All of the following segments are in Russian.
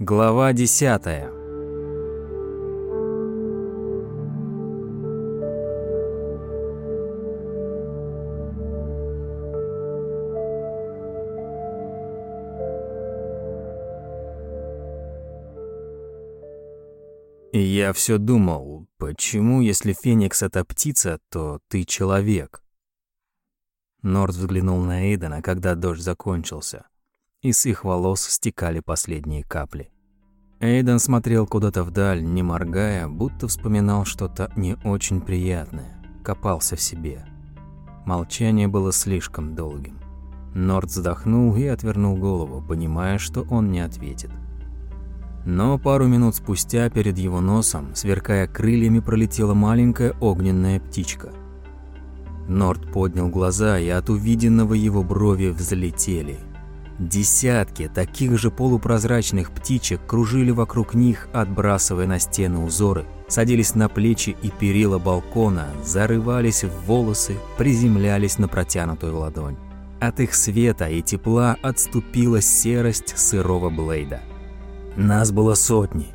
Глава десятая. И я все думал, почему, если Феникс — это птица, то ты человек? Норд взглянул на Эйдена, когда дождь закончился, и с их волос стекали последние капли. Эйден смотрел куда-то вдаль, не моргая, будто вспоминал что-то не очень приятное, копался в себе. Молчание было слишком долгим. Норд вздохнул и отвернул голову, понимая, что он не ответит. Но пару минут спустя перед его носом, сверкая крыльями, пролетела маленькая огненная птичка. Норд поднял глаза, и от увиденного его брови взлетели. Десятки таких же полупрозрачных птичек кружили вокруг них, отбрасывая на стены узоры, садились на плечи и перила балкона, зарывались в волосы, приземлялись на протянутую ладонь. От их света и тепла отступила серость сырого Блейда. «Нас было сотни.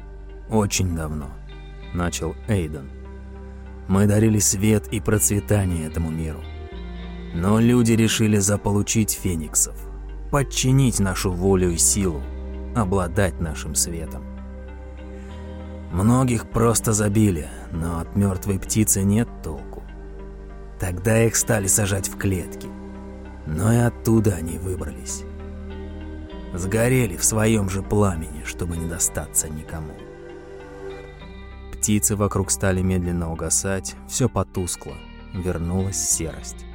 Очень давно», — начал Эйден. «Мы дарили свет и процветание этому миру. Но люди решили заполучить фениксов, подчинить нашу волю и силу, обладать нашим светом. Многих просто забили, но от мертвой птицы нет толку. Тогда их стали сажать в клетки, но и оттуда они выбрались сгорели в своем же пламени, чтобы не достаться никому. Птицы вокруг стали медленно угасать, все потускло, вернулась серость.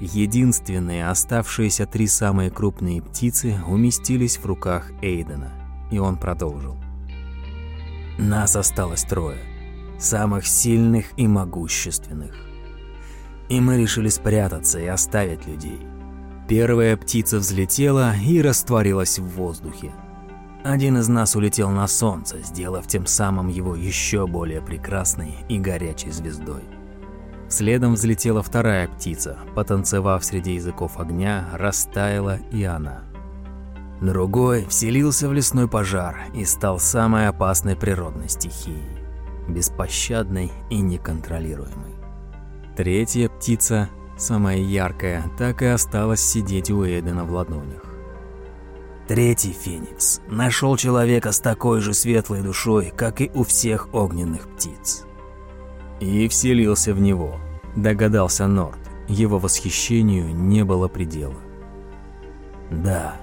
Единственные оставшиеся три самые крупные птицы уместились в руках Эйдена, и он продолжил. Нас осталось трое, самых сильных и могущественных. И мы решили спрятаться и оставить людей – Первая птица взлетела и растворилась в воздухе. Один из нас улетел на солнце, сделав тем самым его еще более прекрасной и горячей звездой. Следом взлетела вторая птица, потанцевав среди языков огня, растаяла и она. Другой вселился в лесной пожар и стал самой опасной природной стихией, беспощадной и неконтролируемой. Третья птица самая яркая, так и осталась сидеть у Эдена в ладонях. Третий Феникс нашел человека с такой же светлой душой, как и у всех огненных птиц. И вселился в него, догадался Норд. Его восхищению не было предела. Да,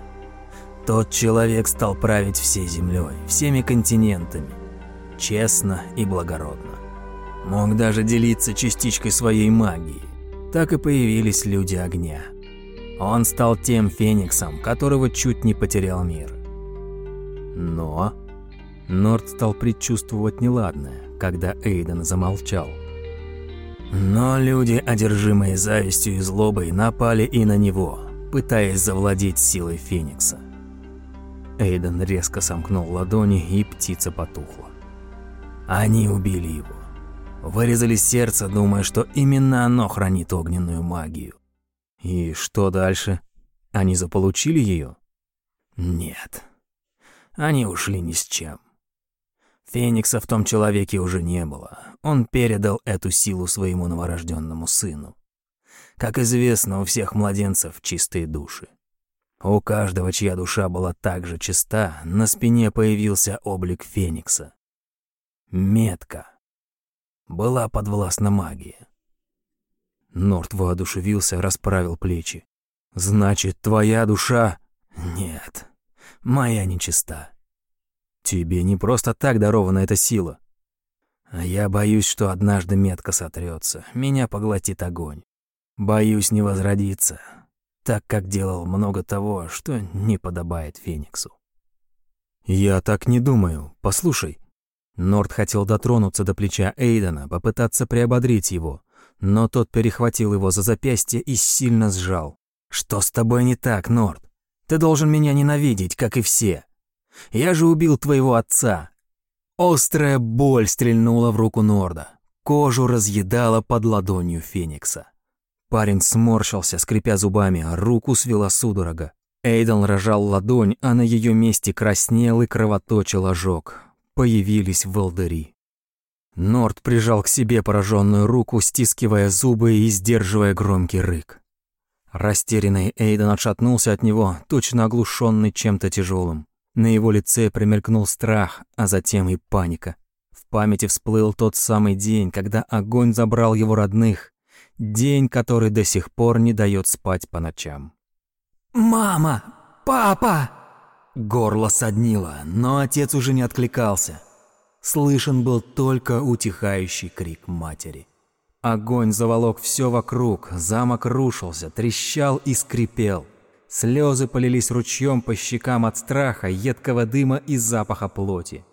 тот человек стал править всей землей, всеми континентами, честно и благородно. Мог даже делиться частичкой своей магии так и появились люди огня. Он стал тем фениксом, которого чуть не потерял мир. Но Норд стал предчувствовать неладное, когда Эйден замолчал. Но люди, одержимые завистью и злобой, напали и на него, пытаясь завладеть силой Феникса. Эйден резко сомкнул ладони, и птица потухла. Они убили его. Вырезали сердце, думая, что именно оно хранит огненную магию. И что дальше? Они заполучили ее? Нет. Они ушли ни с чем. Феникса в том человеке уже не было. Он передал эту силу своему новорожденному сыну. Как известно, у всех младенцев чистые души. У каждого, чья душа была так же чиста, на спине появился облик Феникса. Метка была подвластна магии. Норт воодушевился, расправил плечи. «Значит, твоя душа...» «Нет, моя нечиста. Тебе не просто так дарована эта сила. А я боюсь, что однажды метка сотрется, меня поглотит огонь. Боюсь не возродиться, так как делал много того, что не подобает Фениксу». «Я так не думаю. Послушай, Норд хотел дотронуться до плеча Эйдена, попытаться приободрить его, но тот перехватил его за запястье и сильно сжал. «Что с тобой не так, Норд? Ты должен меня ненавидеть, как и все. Я же убил твоего отца». Острая боль стрельнула в руку Норда. Кожу разъедала под ладонью Феникса. Парень сморщился, скрипя зубами, руку свела судорога. Эйден рожал ладонь, а на ее месте краснел и кровоточил ожог. Появились волдыри. Норд прижал к себе пораженную руку, стискивая зубы и сдерживая громкий рык. Растерянный Эйден отшатнулся от него, точно оглушенный чем-то тяжелым. На его лице промелькнул страх, а затем и паника. В памяти всплыл тот самый день, когда огонь забрал его родных. День, который до сих пор не дает спать по ночам. «Мама! Папа!» Горло соднило, но отец уже не откликался. Слышен был только утихающий крик матери. Огонь заволок все вокруг, замок рушился, трещал и скрипел. Слезы полились ручьем по щекам от страха, едкого дыма и запаха плоти.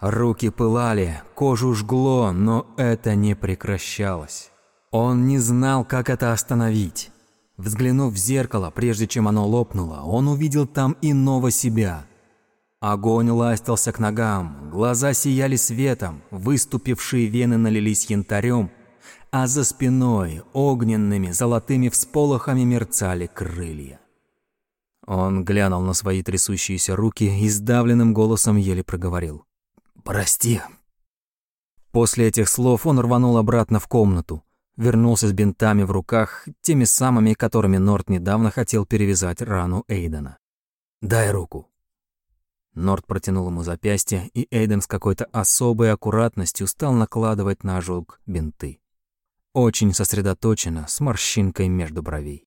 Руки пылали, кожу жгло, но это не прекращалось. Он не знал, как это остановить. Взглянув в зеркало, прежде чем оно лопнуло, он увидел там иного себя – Огонь ластился к ногам, глаза сияли светом, выступившие вены налились янтарем, а за спиной огненными золотыми всполохами мерцали крылья. Он глянул на свои трясущиеся руки и сдавленным голосом еле проговорил. «Прости». После этих слов он рванул обратно в комнату, вернулся с бинтами в руках, теми самыми, которыми Норт недавно хотел перевязать рану Эйдена. «Дай руку», Норд протянул ему запястье, и Эйден с какой-то особой аккуратностью стал накладывать на ожог бинты. Очень сосредоточенно, с морщинкой между бровей.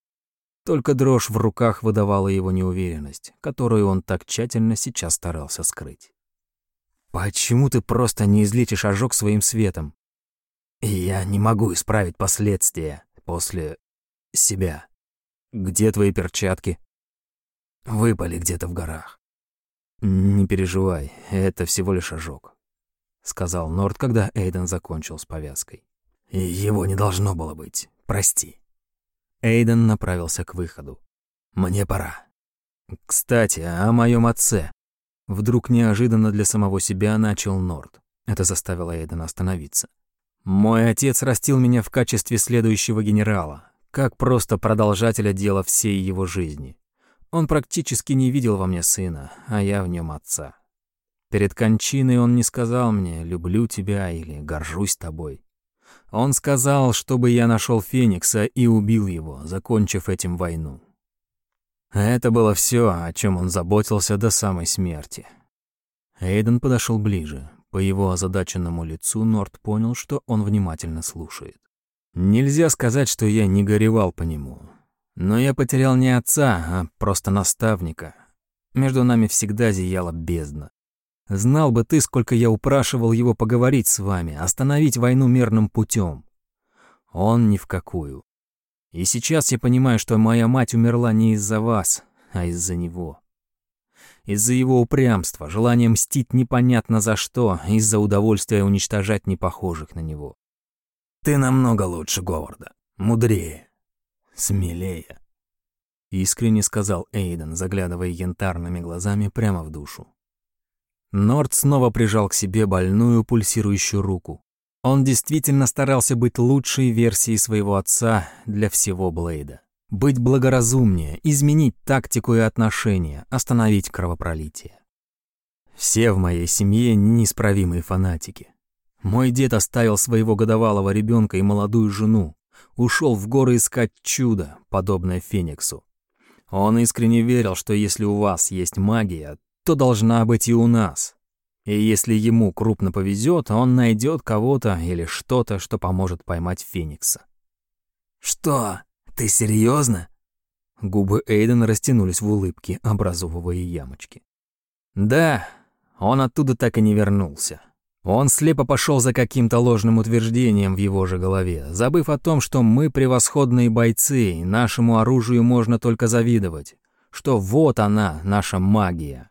Только дрожь в руках выдавала его неуверенность, которую он так тщательно сейчас старался скрыть. «Почему ты просто не излечишь ожог своим светом?» «Я не могу исправить последствия после себя. Где твои перчатки?» «Выпали где-то в горах. «Не переживай, это всего лишь ожог», — сказал Норд, когда Эйден закончил с повязкой. «Его не должно было быть. Прости». Эйден направился к выходу. «Мне пора». «Кстати, о моем отце». Вдруг неожиданно для самого себя начал Норд. Это заставило Эйдена остановиться. «Мой отец растил меня в качестве следующего генерала, как просто продолжателя дела всей его жизни. Он практически не видел во мне сына, а я в нем отца. Перед кончиной он не сказал мне «люблю тебя» или «горжусь тобой». Он сказал, чтобы я нашел Феникса и убил его, закончив этим войну. Это было все, о чем он заботился до самой смерти. Эйден подошел ближе. По его озадаченному лицу Норт понял, что он внимательно слушает. Нельзя сказать, что я не горевал по нему. Но я потерял не отца, а просто наставника. Между нами всегда зияла бездна. Знал бы ты, сколько я упрашивал его поговорить с вами, остановить войну мирным путем. Он ни в какую. И сейчас я понимаю, что моя мать умерла не из-за вас, а из-за него. Из-за его упрямства, желания мстить непонятно за что, из-за удовольствия уничтожать непохожих на него. Ты намного лучше Говарда, мудрее, смелее», — искренне сказал Эйден, заглядывая янтарными глазами прямо в душу. Норд снова прижал к себе больную пульсирующую руку. Он действительно старался быть лучшей версией своего отца для всего Блейда. Быть благоразумнее, изменить тактику и отношения, остановить кровопролитие. Все в моей семье неисправимые фанатики. Мой дед оставил своего годовалого ребенка и молодую жену, ушел в горы искать чудо, подобное Фениксу. Он искренне верил, что если у вас есть магия, то должна быть и у нас. И если ему крупно повезет, он найдет кого-то или что-то, что поможет поймать Феникса. «Что? Ты серьезно? Губы Эйдена растянулись в улыбке, образовывая ямочки. «Да, он оттуда так и не вернулся. Он слепо пошел за каким-то ложным утверждением в его же голове, забыв о том, что мы превосходные бойцы, и нашему оружию можно только завидовать, что вот она, наша магия.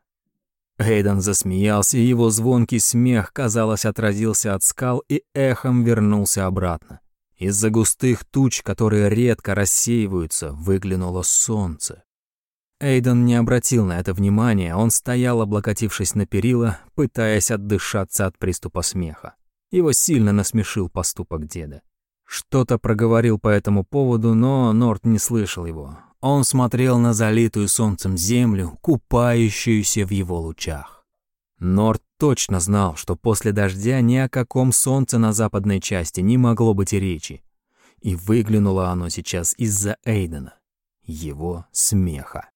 Эйден засмеялся, и его звонкий смех, казалось, отразился от скал и эхом вернулся обратно. Из-за густых туч, которые редко рассеиваются, выглянуло солнце. Эйден не обратил на это внимания, он стоял, облокотившись на перила, пытаясь отдышаться от приступа смеха. Его сильно насмешил поступок деда. Что-то проговорил по этому поводу, но Норт не слышал его. Он смотрел на залитую солнцем землю, купающуюся в его лучах. Норд точно знал, что после дождя ни о каком солнце на западной части не могло быть и речи. И выглянуло оно сейчас из-за Эйдена, его смеха.